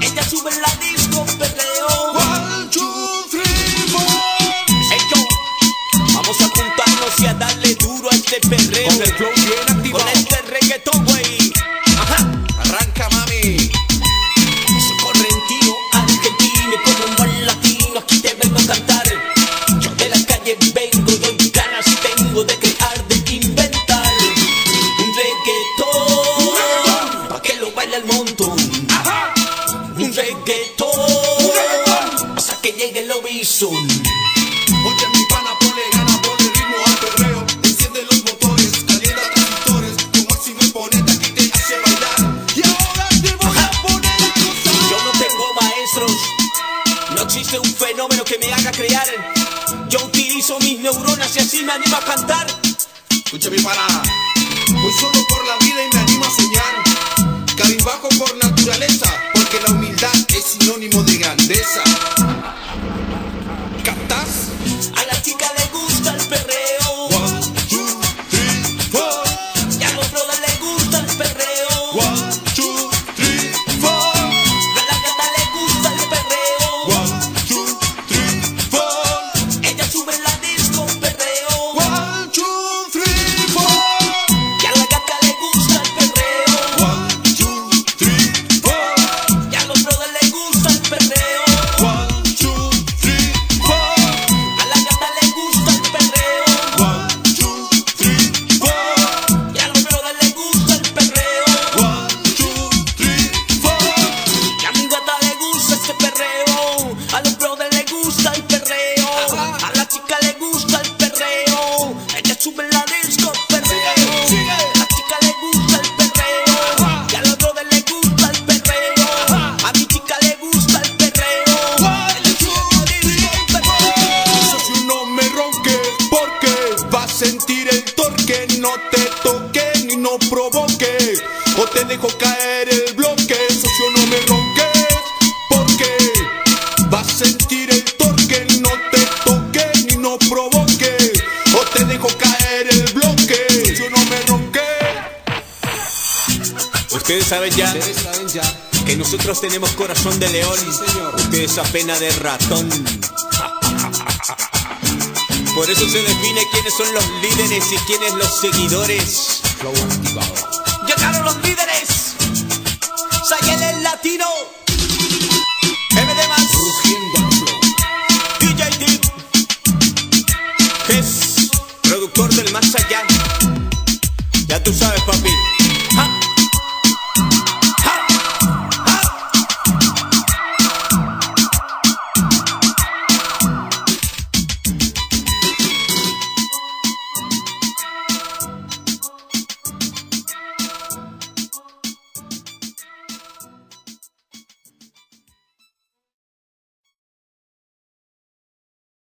Ella sube el ladrón, perdón One Chun Free Four, vamos a juntarnos y a darle duro a este perreo. Ovison. Oye, mi pana, ponle gana, ponle ritmo al perreo. Enciende los motores, calienta transistores. Tu máximo exponente aquí te hace bailar. Y ahora te voy a poner a. Yo no tengo maestros, no existe un fenómeno que me haga crear. Yo utilizo mis neuronas y así me animo a cantar. Escucha mi pana. Voy solo por la vida y me animo a soñar. Cabizbajo por naturaleza, porque la humildad es sinónimo de grandeza. Ustedes saben ya. Que nosotros tenemos corazón de león. Ustedes apenas de ratón. Por eso se define quiénes son los líderes y quiénes los seguidores. Llegaron los líderes. Sayel el latino. MD más. Rugiendo al. DJ Deep. Es productor del más allá. Ya tú sabes.